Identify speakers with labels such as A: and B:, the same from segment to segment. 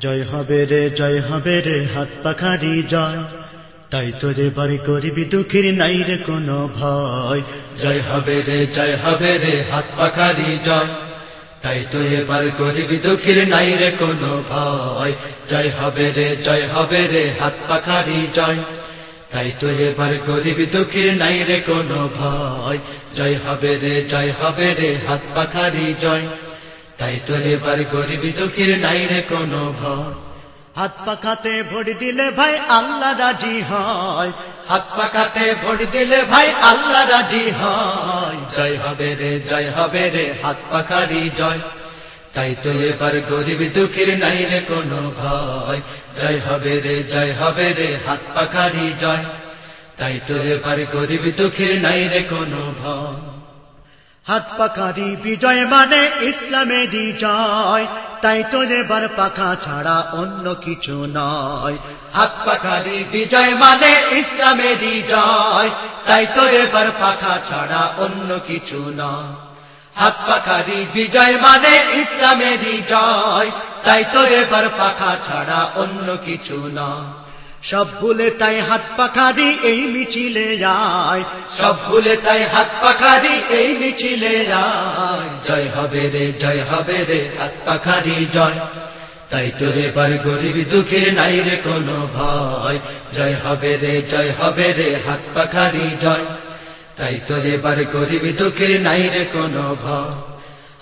A: জয় হবে রে, জয় হবে রে, হাত পাখারি জয়। তাই তোরে বাড়ি করবি দুঃখীর নাই রে কোনো ভয়।
B: জয় হবে রে, জয় হবে রে, হাত পাখারি জয়। তাই তো এবার করিবি দুঃখীর নাই রে কোনো ভয়। জয় হবে রে, জয় হবে রে, হাত পাখারি জয়। তাই তো এবার করিবি দুঃখীর নাই রে কোনো ভয়। জয় হবে রে, জয় হবে রে, হাত পাখারি জয়। তাই তো এবার করিবি দুঃখীর নাই রে কোনো ভয়।
A: হাত পাখাতে ভোট দিলে ভাই আল্লাহ রাজি হয়।
B: হাত পাকাতে ভোট দিলে ভাই আল্লাহ রাজি হয়। জয় হবে রে জয় হবে রে হাত পাখারি জয়। তাই তো এবার গরিব দুঃখীর নাই রে কোনো ভয়। জয় হবে রে জয় হবে রে হাত পাখারি জয়। তাই তো এবার গরিব দুঃখীর নাই রে কোনো ভয়।
A: হাত পাখারি বিজয় মানে ইসলামেরই জয়। তাই তো এবার পাখা ছাড়া অন্য কিছু নয়।
B: হাত পাখারি বিজয় মানে ইসলামেরই জয়। তাই তো এবার পাখা ছাড়া অন্য কিছু নয়। হাত পাখারি বিজয় মানে ইসলামেরই জয়। তাই তো এবার পাখা ছাড়া অন্য কিছু নয়।
A: সব ভুলে তাই হাত পাখারি এই মিছিলে যায়
B: সব ভুলে তাই হাত পাখারি এই মিছিলে যায় জয় হবে রে, জয় হবে রে, হাত পাখারি জয়। তাই তো এবার গরিব দুঃখের নাই রে কোনো ভয়। জয় হবে রে, জয় হবে রে, হাত পাখারি জয়। তাই তো এবার গরিব দুঃখের নাই রে কোনো ভয়।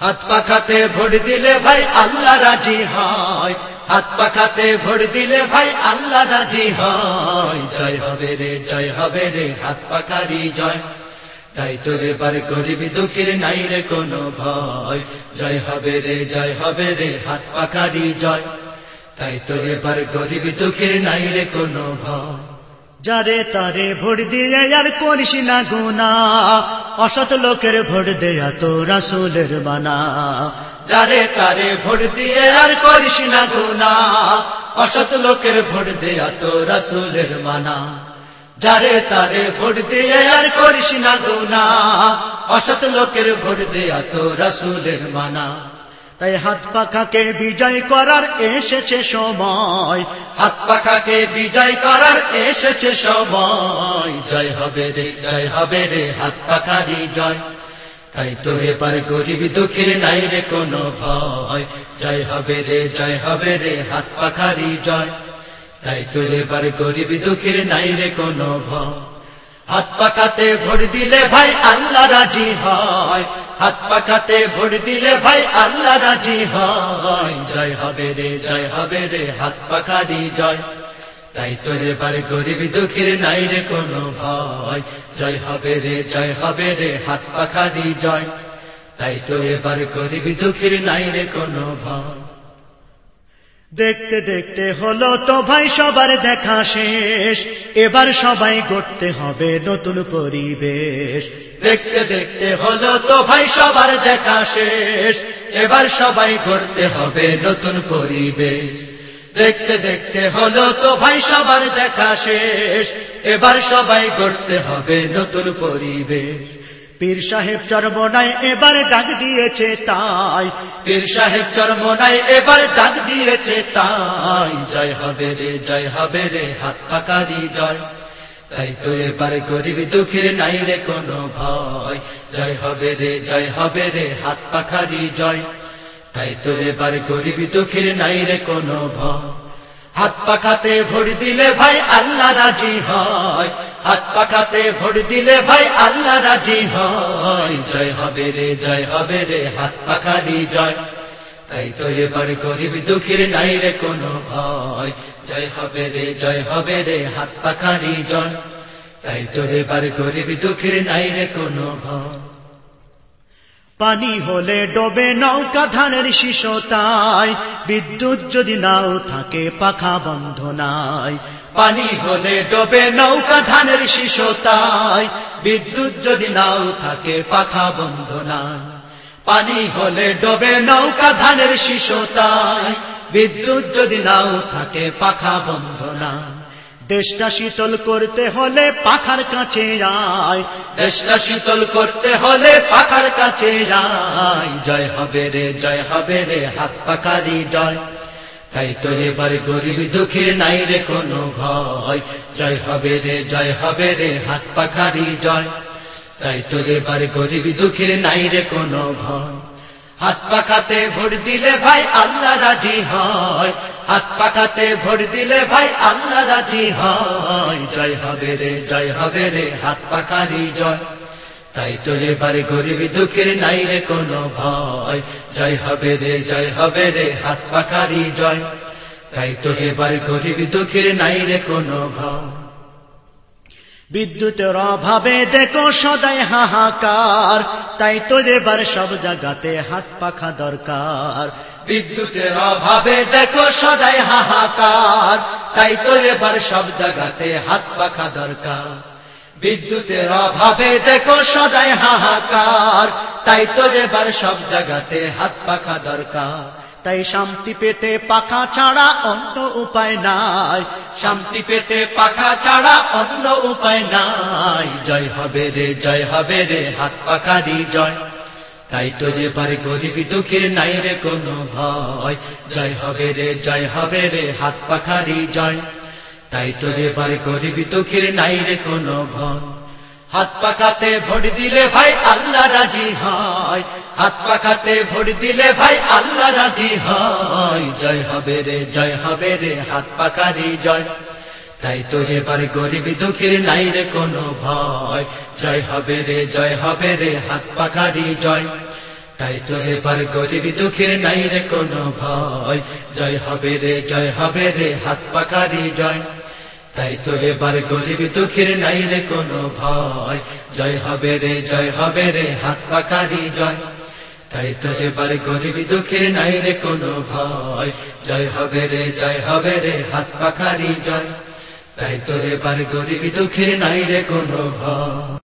B: হাত পাখাতে ভোট দিলে ভাই আল্লাহ রাজি হয়। হাত পাখাতে ভোট দিলে ভাই আল্লাহ রাজি হয়। জয় হবে রে, জয় হবে রে, হাত পাখারি জয়। তাই তো এবার গরিবি দুঃখের নাই রে কোনো ভয়। জয় হবে রে, জয় হবে রে, হাত পাখারি জয়। তাই তো এবার গরিবি দুঃখের নাই রে কোনো ভয়।
A: যারে তারে ভোট দিয়ে আর করিস না গুনা অসৎ লোকের ভোট দেয়া তো রাসুলের মানা।
B: যারে তারে ভোট দিয়ে আর করিস না গুনা অসৎ লোকের ভোট দেয়া তো রাসুলের মানা। যারে তারে ভোট দিয়ে আর করিস না গুনা অসৎ লোকের ভোট দেয়া তো রাসুলের মানা।
A: তাই হাত পাখাকে বিজয় করার এসেছে সময়।
B: হাত পাখাকে বিজয় করার এসেছে সময়। জয় হবে রে, জয় হবে রে, হাত পাখারি জয়। তাই তো এবার গরিব দুঃখের নাই রে কোনো ভয়। জয় হবে রে, জয় হবে রে, হাত পাখারি জয়। তাই তো এবার গরিব দুঃখের নাই রে কোনো ভয়। হাত পাখাতে ভোট দিলে ভাই আল্লাহ রাজি হয়। হাত পাখাতে ভোট দিলে ভাই আল্লাহ রাজি হয়। জয় হবে রে, জয় হবে রে, হাত পাখারি জয়। তাই তো এবার গরিব দুঃখের নাই রে কোনো ভয়। জয় হবে রে, জয় হবে রে, হাত পাখারি জয়। তাই তো এবার গরিব দুঃখের নাই রে কোনো ভয়।
A: দেখতে দেখতে হলো তো ভাই সবার দেখা শেষ। এবার সবাই গড়তে হবে নতুন পরিবেশ।
B: দেখতে দেখতে হলো তো ভাই সবার দেখা শেষ। এবার সবাই করতে হবে নতুন পরিবেশ। দেখতে দেখতে হলো তো ভাই, সবার দেখা শেষ। এবার সবাই করতে হবে নতুন পরিবেশ।
A: পীর সাহেব চরমনায় এবার ডাক দিয়েছে তাই।
B: পীর সাহেব চরমনায় এবার ডাক দিয়েছে তাই। জয় হবে রে, জয় হবে রে, হাত পাকারি জয়। তাই তো এবার গরিব দুঃখের নাই রে কোনো ভয়। জয় হবে রে, জয় হবে রে, হাত পাখারি জয়। তাই তো এবার গরিব দুঃখের নাই রে কোনো ভয়। হাত পাখাতে ভোট দিলে ভাই আল্লাহ রাজি হয়। হাত পাখাতে ভোট দিলে ভাই আল্লাহ রাজি হয়। জয় হবে রে, জয় হবে রে, হাত পাখারি জয়। তাই তো এবার গরিব দুঃখীর নাই রে কোনো ভয়। জয় হবে রে, জয় হবে রে, হাত পাখারি জয়। তাই তো এবার গরিব দুঃখীর নাই রে কোনো ভয়।
A: পানি হলে ডোবে নৌকা ধানের শিশতায়। বিদ্যুৎ যদি নাও থাকে পাখা বন্ধ নাই।
B: পানি হলে ডোবে নৌকা ধানের শিশতায়। বিদ্যুৎ যদি নাও থাকে পাখা বন্ধ নাই। পানি হলে ডোবে নৌকা ধানের শিশতায়। বিদ্যুৎ যদি নাও থাকে পাখা বন্ধ নাই।
A: দেশটা শীতল করতে হলে পাখার কাছে আয়।
B: দেশটা শীতল করতে হলে পাখার কাছে আয়। জয় হবে রে, জয় হবে রে, হাত পাখারি জয়। তাই তো এবার গরিব দুঃখীর নাই রে কোনো ভয়। জয় হবে রে, জয় হবে রে, হাত পাখারি জয়। তাই তো এবার গরিব দুঃখীর নাই রে কোনো ভয়। হাত পাখাতে ভোট দিলে ভাই আল্লাহ রাজি হয়। হাত পাখাতে ভোট দিলে ভাই আল্লাহ রাজি হয়। জয় হবে রে, জয় হবে রে, হাত পাখারি জয়। তাই তোরে বারে গরিব দুঃখের নাই রে কোনো ভয়। জয় হবে রে, জয় হবে রে, হাত পাখারি জয়। তাই তোরে বারে গরিব দুঃখের নাই রে কোনো ভয়।
A: বিদ্যুতের অভাবে দেখো সদাই হাহাকার, তাই তো এবার সব জায়গাতে হাত পাখা দরকার।
B: বিদ্যুতের অভাবে দেখো সদাই হাহাকার, তাই তো এবার সব জায়গাতে হাত পাখা দরকার। বিদ্যুতের অভাবে দেখো সদাই হাহাকার, তাই তো এবার সব জায়গাতে হাত পাখা দরকার।
A: তাই শান্তি পেতে পাখা ছাড়া অন্য উপায় নাই।
B: শান্তি পেতে পাখা ছাড়া অন্য উপায় নাই। জয় হবে রে, জয় হবে রে, হাত পাখারি জয়। তাই তো এবার গরিব দুঃখের নাই রে কোনো ভয়। জয় হবে রে, জয় হবে রে, হাত পাখারি জয়। তাই তো এবার গরিব দুঃখের নাই রে কোনো ভয়। হাত পাখাতে ভোট দিলে ভাই আল্লাহ রাজি হয়। হাত পাখাতে ভোট দিলে ভাই আল্লাহ রাজি হয়। জয় হবে রে, জয় হবে রে, হাত পাখারি জয়। তাই তো এবার গরিব দুঃখীর নাই রে কোনো ভয়। জয় হবে রে, জয় হবে রে, হাত পাখারি জয়। তাই তো এবার গরিব দুঃখীর নাই রে কোনো ভয়। জয় হবে রে, জয় হবে রে, হাত পাখারি জয়। তাই তো এবার গরিব দুঃখের নাই রে কোনো ভয়। জয় হবে রে, জয় হবে রে, হাত পাখারি জয়। তাই তো এবার গরিব দুঃখের নাই রে কোনো ভয়। জয় হবে রে, জয় হবে রে, হাত পাখারি জয়। তাই তো এবার গরিব দুঃখের নাই রে কোনো ভয়।